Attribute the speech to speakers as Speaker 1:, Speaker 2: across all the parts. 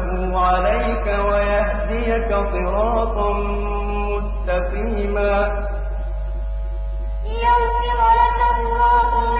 Speaker 1: نعمته عليك ويهديك صراطا مستقيما.
Speaker 2: الله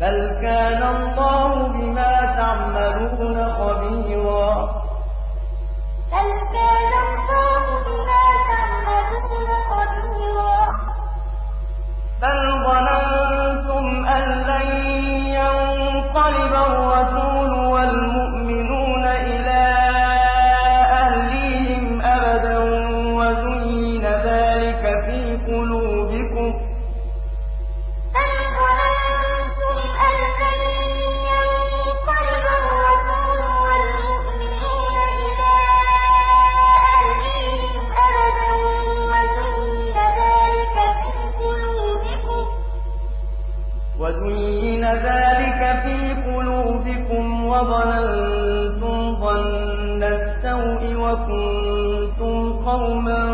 Speaker 1: بل كان الله بما تعملون خبيرا.
Speaker 2: بل كان الله
Speaker 1: وكنتم قوما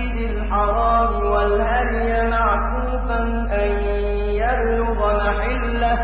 Speaker 2: الْمَسْجِدِ الْحَرَامِ وَالْهَدْيَ مَعْكُوفًا أَن يَبْلُغَ مَحِلَّهُ.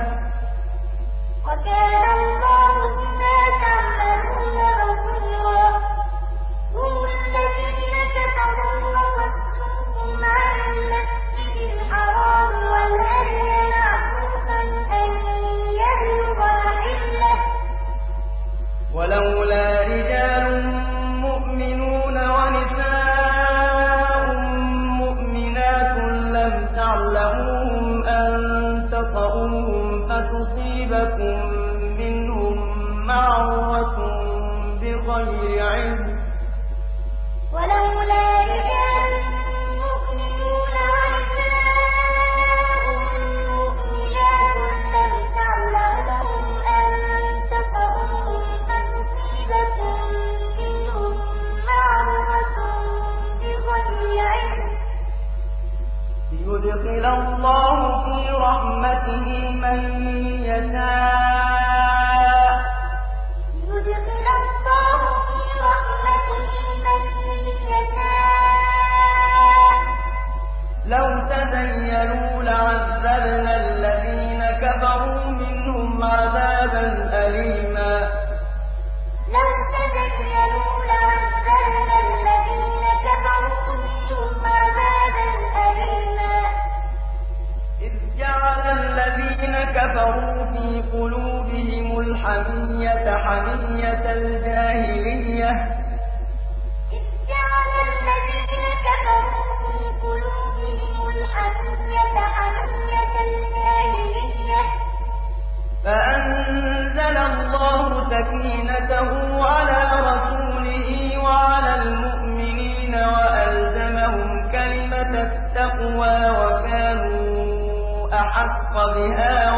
Speaker 1: سكينته على رسوله وعلى المؤمنين وألزمهم كلمة التقوى وكانوا أحق بها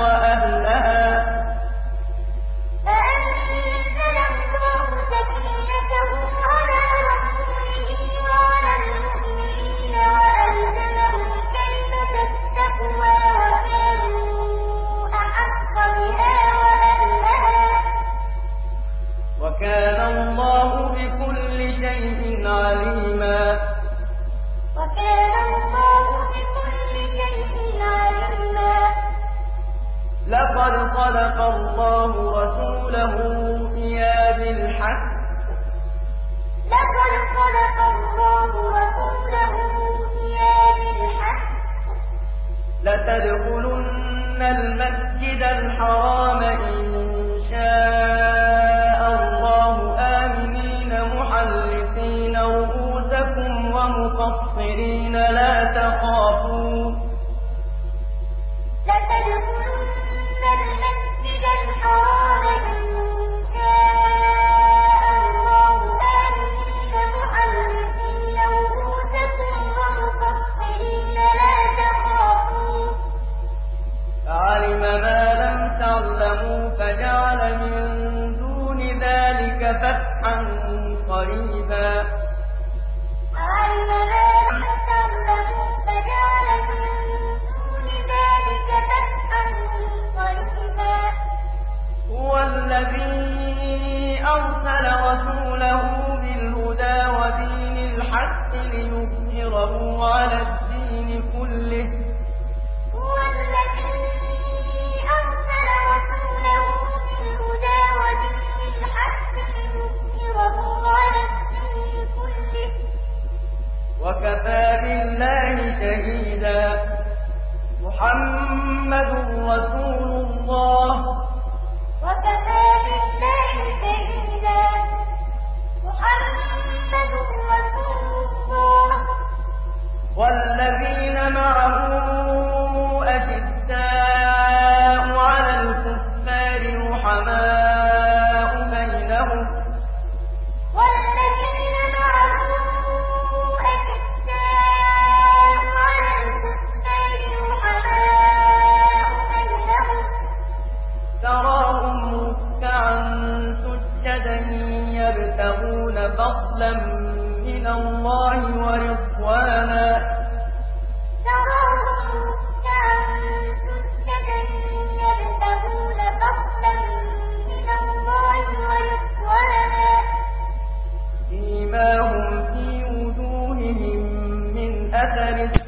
Speaker 1: أثر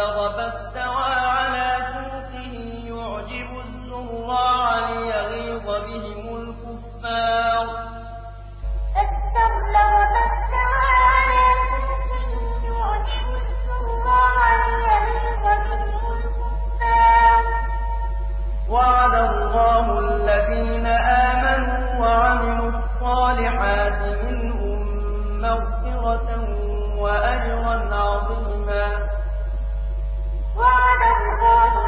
Speaker 1: بَلَغَ فَاسْتَوَىٰ عَلَىٰ سُوقِهِ
Speaker 2: يُعْجِبُ الزُّرَّاعَ لِيَغِيظَ بِهِمُ الْكُفَّارَ ۚ. وَعَدَ اللَّهُ الَّذِينَ آمَنُوا وَعَمِلُوا الصَّالِحَاتِ مِنْهُم مَّغْفِرَةً وَأَجْرًا عَظِيمًا وعد الله